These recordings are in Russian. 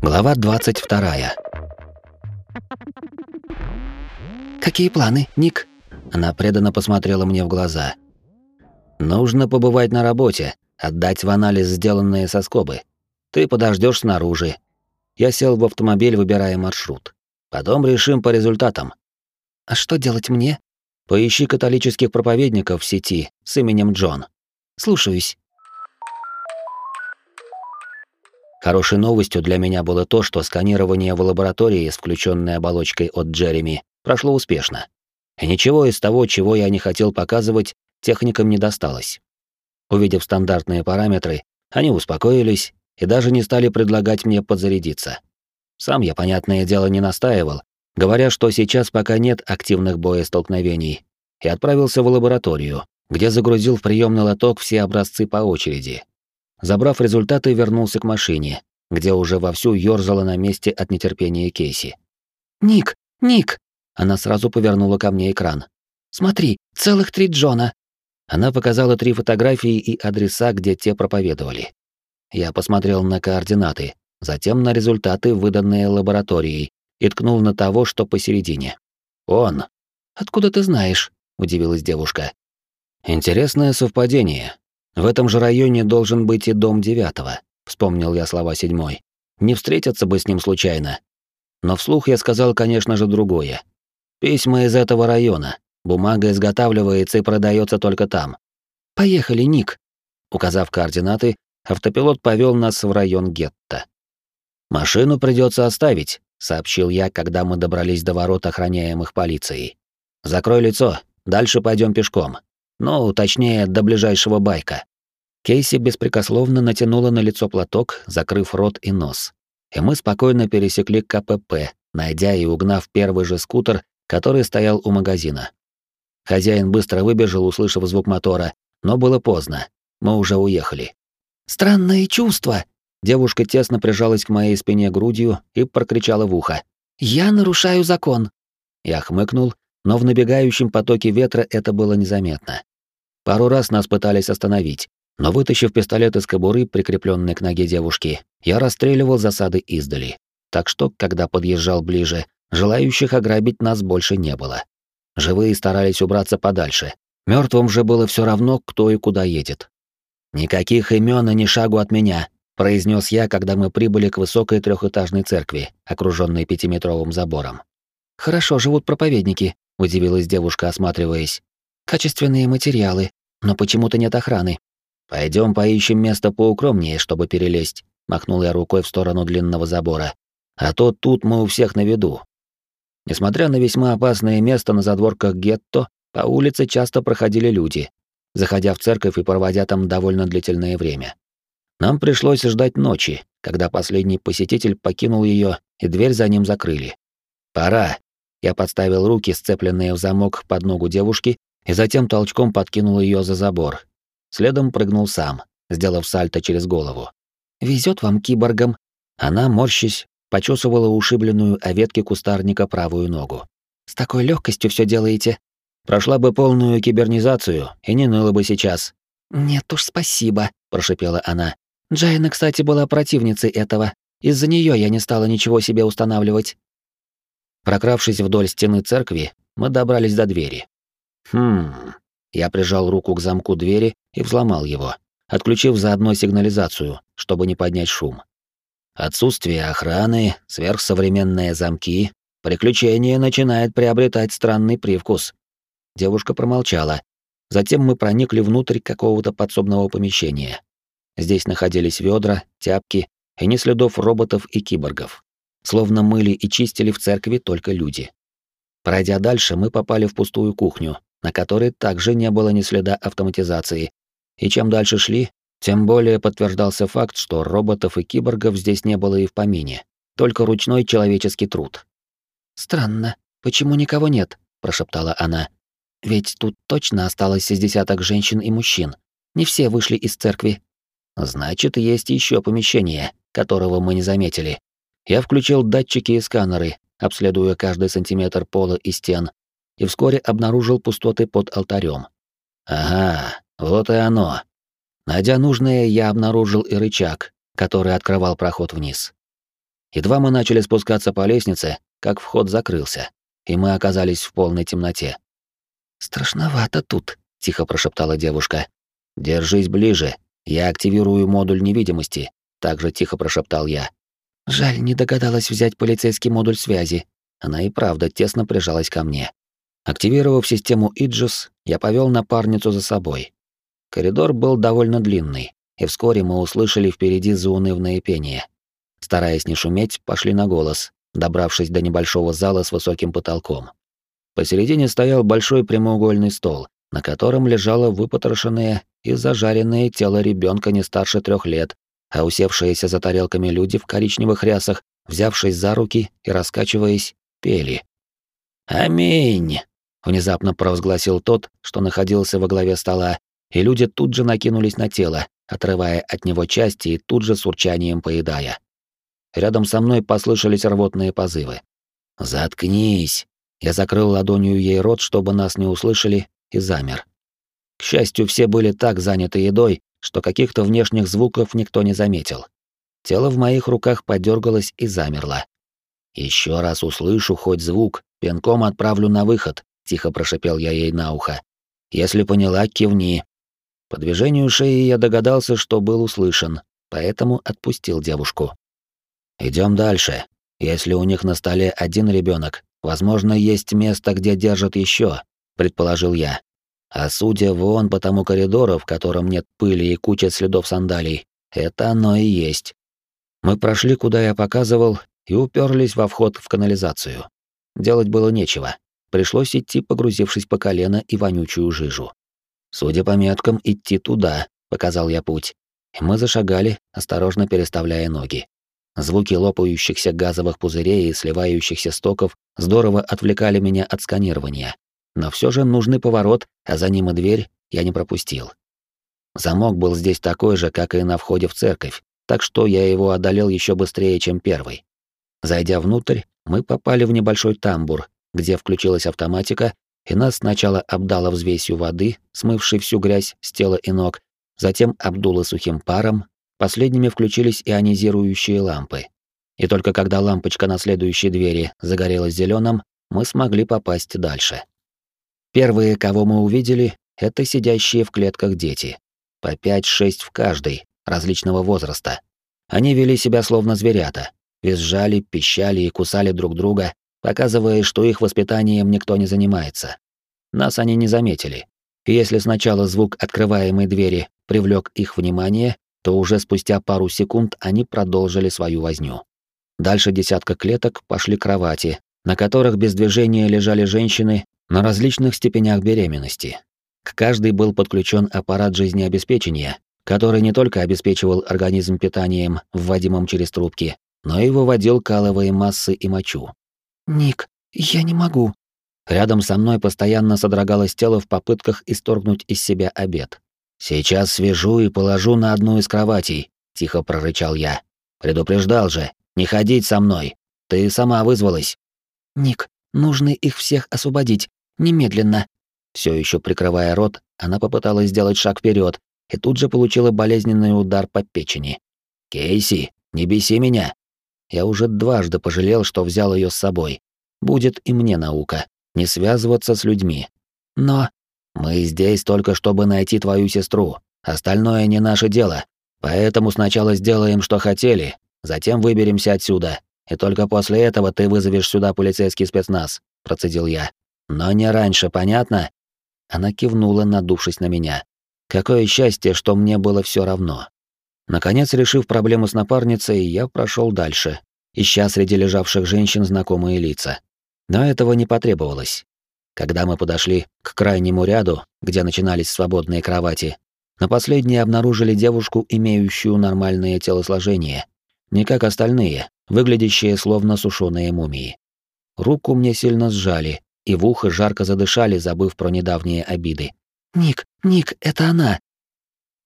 Глава 22. Какие планы, Ник? Она преданно посмотрела мне в глаза. Нужно побывать на работе, отдать в анализ сделанные соскобы. Ты подождешь снаружи. Я сел в автомобиль, выбирая маршрут. Потом решим по результатам. А что делать мне? Поищи католических проповедников в сети с именем Джон. Слушаюсь. Хорошей новостью для меня было то, что сканирование в лаборатории с включенной оболочкой от Джереми прошло успешно. И ничего из того, чего я не хотел показывать, техникам не досталось. Увидев стандартные параметры, они успокоились и даже не стали предлагать мне подзарядиться. Сам я, понятное дело, не настаивал, говоря, что сейчас пока нет активных боестолкновений, и отправился в лабораторию, где загрузил в приемный лоток все образцы по очереди, Забрав результаты, вернулся к машине, где уже вовсю ёрзала на месте от нетерпения Кейси. «Ник! Ник!» Она сразу повернула ко мне экран. «Смотри, целых три Джона!» Она показала три фотографии и адреса, где те проповедовали. Я посмотрел на координаты, затем на результаты, выданные лабораторией, и ткнул на того, что посередине. «Он!» «Откуда ты знаешь?» — удивилась девушка. «Интересное совпадение. В этом же районе должен быть и дом девятого, вспомнил я слова седьмой. Не встретиться бы с ним случайно. Но вслух я сказал, конечно же, другое. Письма из этого района. Бумага изготавливается и продается только там. Поехали, Ник. Указав координаты, автопилот повел нас в район гетто. Машину придется оставить, сообщил я, когда мы добрались до ворот, охраняемых полицией. Закрой лицо, дальше пойдем пешком. Ну, точнее, до ближайшего байка. Кейси беспрекословно натянула на лицо платок, закрыв рот и нос. И мы спокойно пересекли КПП, найдя и угнав первый же скутер, который стоял у магазина. Хозяин быстро выбежал, услышав звук мотора, но было поздно. Мы уже уехали. «Странное чувство!» Девушка тесно прижалась к моей спине грудью и прокричала в ухо. «Я нарушаю закон!» Я хмыкнул, но в набегающем потоке ветра это было незаметно. Пару раз нас пытались остановить, но вытащив пистолет из кобуры, прикрепленный к ноге девушки, я расстреливал засады издали. Так что, когда подъезжал ближе, желающих ограбить нас больше не было. Живые старались убраться подальше. Мертвым же было все равно, кто и куда едет. «Никаких имен и ни шагу от меня», — произнес я, когда мы прибыли к высокой трехэтажной церкви, окруженной пятиметровым забором. «Хорошо живут проповедники», — удивилась девушка, осматриваясь. Качественные материалы, но почему-то нет охраны. Пойдем поищем место поукромнее, чтобы перелезть, махнул я рукой в сторону длинного забора. А то тут мы у всех на виду. Несмотря на весьма опасное место на задворках гетто, по улице часто проходили люди, заходя в церковь и проводя там довольно длительное время. Нам пришлось ждать ночи, когда последний посетитель покинул ее и дверь за ним закрыли. Пора. Я подставил руки, сцепленные в замок под ногу девушки, и затем толчком подкинул ее за забор. Следом прыгнул сам, сделав сальто через голову. Везет вам киборгам. Она, морщись, почесывала ушибленную о ветке кустарника правую ногу. С такой легкостью все делаете. Прошла бы полную кибернизацию и не ныла бы сейчас. Нет уж, спасибо, прошипела она. Джайна, кстати, была противницей этого. Из-за нее я не стала ничего себе устанавливать. Прокравшись вдоль стены церкви, мы добрались до двери. Хм. Я прижал руку к замку двери и взломал его, отключив заодно сигнализацию, чтобы не поднять шум. Отсутствие охраны, сверхсовременные замки, приключение начинает приобретать странный привкус. Девушка промолчала. Затем мы проникли внутрь какого-то подсобного помещения. Здесь находились ведра, тяпки и не следов роботов и киборгов. Словно мыли и чистили в церкви только люди. Пройдя дальше, мы попали в пустую кухню, на которой также не было ни следа автоматизации. И чем дальше шли, тем более подтверждался факт, что роботов и киборгов здесь не было и в помине, только ручной человеческий труд. «Странно, почему никого нет?» – прошептала она. «Ведь тут точно осталось из десяток женщин и мужчин. Не все вышли из церкви». «Значит, есть еще помещение, которого мы не заметили». Я включил датчики и сканеры, обследуя каждый сантиметр пола и стен, и вскоре обнаружил пустоты под алтарем. Ага, вот и оно. Найдя нужное, я обнаружил и рычаг, который открывал проход вниз. Едва мы начали спускаться по лестнице, как вход закрылся, и мы оказались в полной темноте. «Страшновато тут», — тихо прошептала девушка. «Держись ближе, я активирую модуль невидимости», — также тихо прошептал я. «Жаль, не догадалась взять полицейский модуль связи». Она и правда тесно прижалась ко мне. Активировав систему Иджис, я повел напарницу за собой. Коридор был довольно длинный, и вскоре мы услышали впереди заунывное пение. Стараясь не шуметь, пошли на голос, добравшись до небольшого зала с высоким потолком. Посередине стоял большой прямоугольный стол, на котором лежало выпотрошенное и зажаренное тело ребенка не старше трех лет, а усевшиеся за тарелками люди в коричневых рясах, взявшись за руки и раскачиваясь, пели. «Аминь!» — внезапно провозгласил тот, что находился во главе стола, и люди тут же накинулись на тело, отрывая от него части и тут же с урчанием поедая. Рядом со мной послышались рвотные позывы. «Заткнись!» Я закрыл ладонью ей рот, чтобы нас не услышали, и замер. К счастью, все были так заняты едой, что каких-то внешних звуков никто не заметил. Тело в моих руках подергалось и замерло. Еще раз услышу хоть звук, пинком отправлю на выход, тихо прошипел я ей на ухо. Если поняла, кивни. По движению шеи я догадался, что был услышан, поэтому отпустил девушку. Идем дальше. Если у них на столе один ребенок, возможно, есть место, где держат еще, предположил я. А судя вон по тому коридору, в котором нет пыли и куча следов сандалий, это оно и есть. Мы прошли, куда я показывал, и уперлись во вход в канализацию. Делать было нечего. Пришлось идти, погрузившись по колено и вонючую жижу. Судя по меткам, идти туда, показал я путь. И мы зашагали, осторожно переставляя ноги. Звуки лопающихся газовых пузырей и сливающихся стоков здорово отвлекали меня от сканирования. Но все же нужный поворот, а за ним и дверь, я не пропустил. Замок был здесь такой же, как и на входе в церковь, так что я его одолел еще быстрее, чем первый. Зайдя внутрь, мы попали в небольшой тамбур, где включилась автоматика, и нас сначала обдало взвесью воды, смывшей всю грязь с тела и ног, затем обдуло сухим паром, последними включились ионизирующие лампы. И только когда лампочка на следующей двери загорелась зеленым, мы смогли попасть дальше. Первые, кого мы увидели, это сидящие в клетках дети. По 5-6 в каждой, различного возраста. Они вели себя словно зверята. Визжали, пищали и кусали друг друга, показывая, что их воспитанием никто не занимается. Нас они не заметили. Если сначала звук открываемой двери привлек их внимание, то уже спустя пару секунд они продолжили свою возню. Дальше десятка клеток пошли кровати, на которых без движения лежали женщины на различных степенях беременности. К каждой был подключен аппарат жизнеобеспечения, который не только обеспечивал организм питанием, вводимым через трубки, но и выводил каловые массы и мочу. «Ник, я не могу». Рядом со мной постоянно содрогалось тело в попытках исторгнуть из себя обед. «Сейчас свяжу и положу на одну из кроватей», — тихо прорычал я. «Предупреждал же, не ходить со мной. Ты сама вызвалась». «Ник, нужно их всех освободить. Немедленно. Все еще прикрывая рот, она попыталась сделать шаг вперед и тут же получила болезненный удар по печени. Кейси, не беси меня. Я уже дважды пожалел, что взял ее с собой. Будет и мне наука не связываться с людьми. Но мы здесь только чтобы найти твою сестру. Остальное не наше дело. Поэтому сначала сделаем, что хотели, затем выберемся отсюда. И только после этого ты вызовешь сюда полицейский спецназ, процедил я. Но не раньше, понятно? Она кивнула, надувшись на меня. Какое счастье, что мне было все равно. Наконец, решив проблему с напарницей, я прошел дальше, ища среди лежавших женщин знакомые лица. Но этого не потребовалось. Когда мы подошли к крайнему ряду, где начинались свободные кровати, на последней обнаружили девушку, имеющую нормальное телосложение, не как остальные, выглядящие словно сушеные мумии. Руку мне сильно сжали, и в ухо жарко задышали, забыв про недавние обиды. «Ник, Ник, это она!»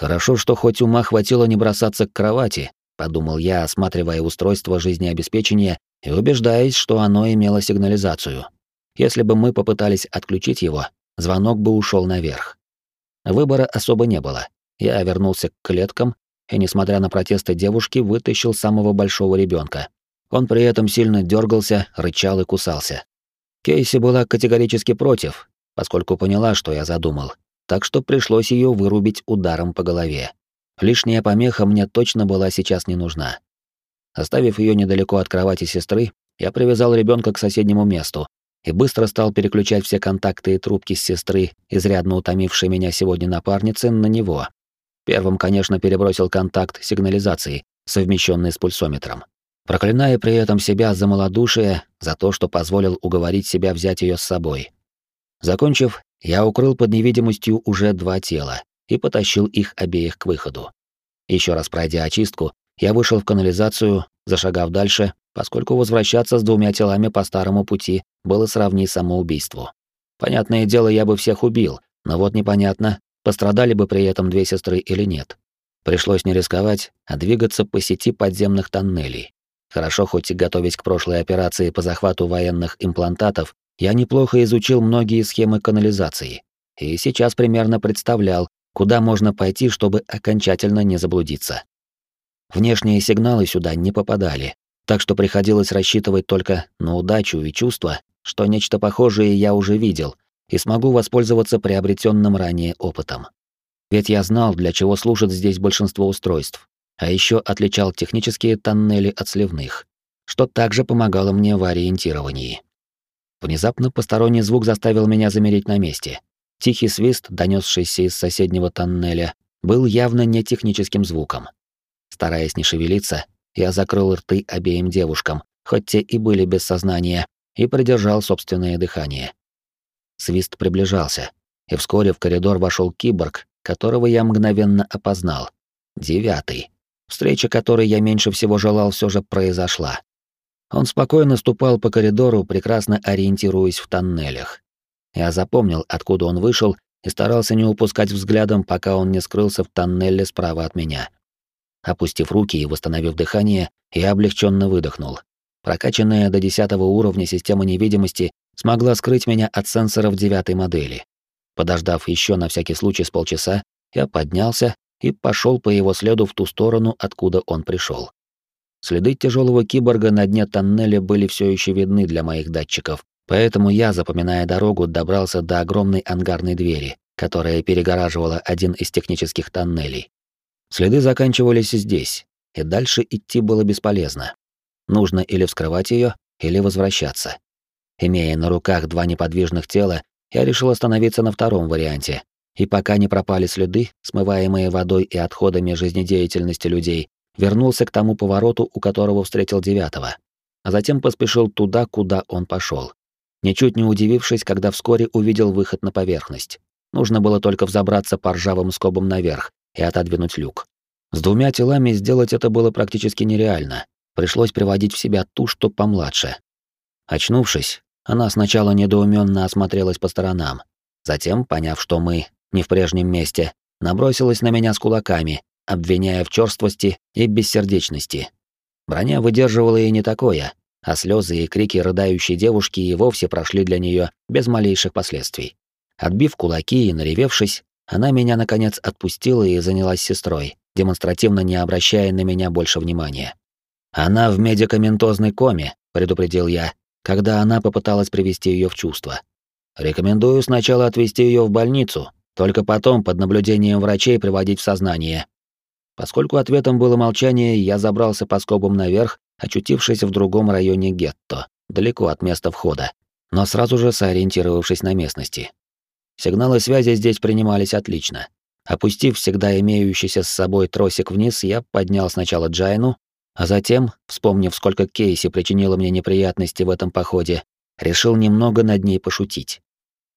«Хорошо, что хоть ума хватило не бросаться к кровати», — подумал я, осматривая устройство жизнеобеспечения и убеждаясь, что оно имело сигнализацию. Если бы мы попытались отключить его, звонок бы ушел наверх. Выбора особо не было. Я вернулся к клеткам и, несмотря на протесты девушки, вытащил самого большого ребенка. Он при этом сильно дергался, рычал и кусался. Кейси была категорически против, поскольку поняла, что я задумал, так что пришлось ее вырубить ударом по голове. Лишняя помеха мне точно была сейчас не нужна. Оставив ее недалеко от кровати сестры, я привязал ребенка к соседнему месту и быстро стал переключать все контакты и трубки с сестры, изрядно утомившей меня сегодня напарницы, на него. Первым, конечно, перебросил контакт сигнализации, совмещенный с пульсометром. Проклиная при этом себя за малодушие, за то, что позволил уговорить себя взять ее с собой. Закончив, я укрыл под невидимостью уже два тела и потащил их обеих к выходу. Еще раз пройдя очистку, я вышел в канализацию, зашагав дальше, поскольку возвращаться с двумя телами по старому пути было сравнить самоубийству. Понятное дело, я бы всех убил, но вот непонятно, пострадали бы при этом две сестры или нет. Пришлось не рисковать, а двигаться по сети подземных тоннелей. Хорошо хоть и готовясь к прошлой операции по захвату военных имплантатов, я неплохо изучил многие схемы канализации. И сейчас примерно представлял, куда можно пойти, чтобы окончательно не заблудиться. Внешние сигналы сюда не попадали, так что приходилось рассчитывать только на удачу и чувство, что нечто похожее я уже видел и смогу воспользоваться приобретенным ранее опытом. Ведь я знал, для чего служит здесь большинство устройств, а еще отличал технические тоннели от сливных, что также помогало мне в ориентировании. Внезапно посторонний звук заставил меня замереть на месте. Тихий свист, донесшийся из соседнего тоннеля, был явно не техническим звуком. Стараясь не шевелиться, я закрыл рты обеим девушкам, хоть те и были без сознания, и придержал собственное дыхание. Свист приближался, и вскоре в коридор вошел киборг, которого я мгновенно опознал. Девятый. Встреча, которой я меньше всего желал, все же произошла. Он спокойно ступал по коридору, прекрасно ориентируясь в тоннелях. Я запомнил, откуда он вышел, и старался не упускать взглядом, пока он не скрылся в тоннеле справа от меня. Опустив руки и восстановив дыхание, я облегченно выдохнул. Прокачанная до десятого уровня система невидимости смогла скрыть меня от сенсоров девятой модели. Подождав еще на всякий случай с полчаса, я поднялся и пошел по его следу в ту сторону, откуда он пришел. Следы тяжелого киборга на дне тоннеля были все еще видны для моих датчиков, поэтому я, запоминая дорогу, добрался до огромной ангарной двери, которая перегораживала один из технических тоннелей. Следы заканчивались здесь, и дальше идти было бесполезно. Нужно или вскрывать ее, или возвращаться. Имея на руках два неподвижных тела, я решил остановиться на втором варианте. И пока не пропали следы, смываемые водой и отходами жизнедеятельности людей, вернулся к тому повороту, у которого встретил девятого. А затем поспешил туда, куда он пошел. Ничуть не удивившись, когда вскоре увидел выход на поверхность. Нужно было только взобраться по ржавым скобам наверх, и отодвинуть люк. С двумя телами сделать это было практически нереально. Пришлось приводить в себя ту, что помладше. Очнувшись, она сначала недоуменно осмотрелась по сторонам. Затем, поняв, что мы не в прежнем месте, набросилась на меня с кулаками, обвиняя в черствости и бессердечности. Броня выдерживала и не такое, а слезы и крики рыдающей девушки и вовсе прошли для нее без малейших последствий. Отбив кулаки и наревевшись, она меня, наконец, отпустила и занялась сестрой, демонстративно не обращая на меня больше внимания. «Она в медикаментозной коме», — предупредил я, когда она попыталась привести ее в чувство. «Рекомендую сначала отвезти ее в больницу, только потом под наблюдением врачей приводить в сознание». Поскольку ответом было молчание, я забрался по скобам наверх, очутившись в другом районе гетто, далеко от места входа, но сразу же сориентировавшись на местности. Сигналы связи здесь принимались отлично. Опустив всегда имеющийся с собой тросик вниз, я поднял сначала Джайну, а затем, вспомнив, сколько Кейси причинила мне неприятности в этом походе, решил немного над ней пошутить.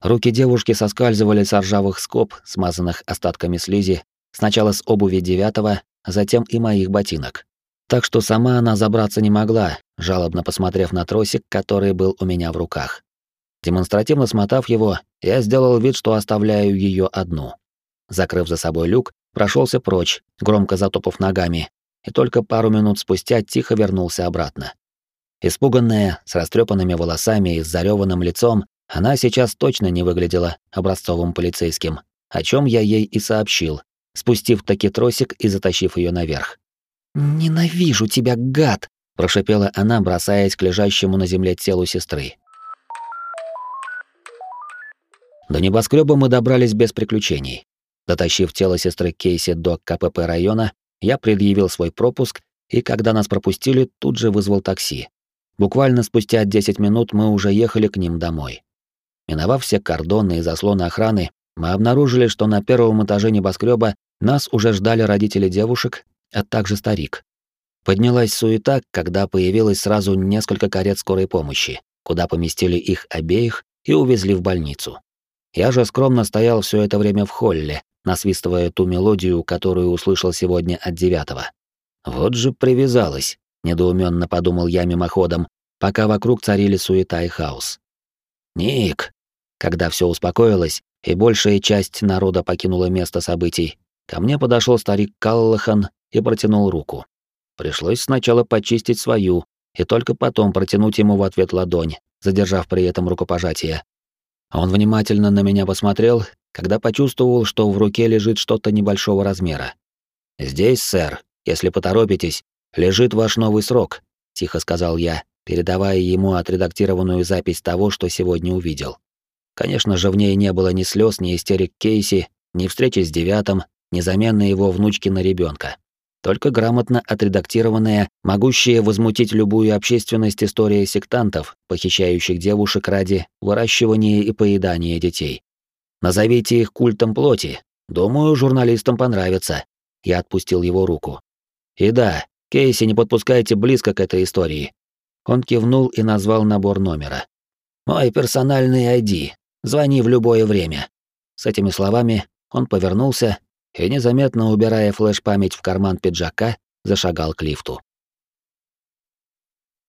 Руки девушки соскальзывали с ржавых скоб, смазанных остатками слизи, сначала с обуви девятого, затем и моих ботинок. Так что сама она забраться не могла, жалобно посмотрев на тросик, который был у меня в руках. Демонстративно смотав его, я сделал вид, что оставляю ее одну. Закрыв за собой люк, прошелся прочь, громко затопав ногами, и только пару минут спустя тихо вернулся обратно. Испуганная, с растрепанными волосами и с зареванным лицом, она сейчас точно не выглядела образцовым полицейским, о чем я ей и сообщил, спустив таки тросик и затащив ее наверх. «Ненавижу тебя, гад!» — прошипела она, бросаясь к лежащему на земле телу сестры. До небоскреба мы добрались без приключений. Дотащив тело сестры Кейси до КПП района, я предъявил свой пропуск, и когда нас пропустили, тут же вызвал такси. Буквально спустя 10 минут мы уже ехали к ним домой. Миновав все кордоны и заслоны охраны, мы обнаружили, что на первом этаже небоскреба нас уже ждали родители девушек, а также старик. Поднялась суета, когда появилось сразу несколько карет скорой помощи, куда поместили их обеих и увезли в больницу. Я же скромно стоял все это время в холле, насвистывая ту мелодию, которую услышал сегодня от девятого. Вот же привязалась, недоуменно подумал я мимоходом, пока вокруг царили суета и хаос. Ник, когда все успокоилось и большая часть народа покинула место событий, ко мне подошел старик Каллахан и протянул руку. Пришлось сначала почистить свою и только потом протянуть ему в ответ ладонь, задержав при этом рукопожатие. Он внимательно на меня посмотрел, когда почувствовал, что в руке лежит что-то небольшого размера. «Здесь, сэр, если поторопитесь, лежит ваш новый срок», — тихо сказал я, передавая ему отредактированную запись того, что сегодня увидел. Конечно же, в ней не было ни слез, ни истерик Кейси, ни встречи с девятым, ни замены его внучки на ребенка только грамотно отредактированная, могущая возмутить любую общественность история сектантов, похищающих девушек ради выращивания и поедания детей. Назовите их культом плоти. Думаю, журналистам понравится. Я отпустил его руку. И да, Кейси не подпускайте близко к этой истории. Он кивнул и назвал набор номера. Мой персональный ID. Звони в любое время. С этими словами он повернулся и, незаметно убирая флеш-память в карман пиджака, зашагал к лифту.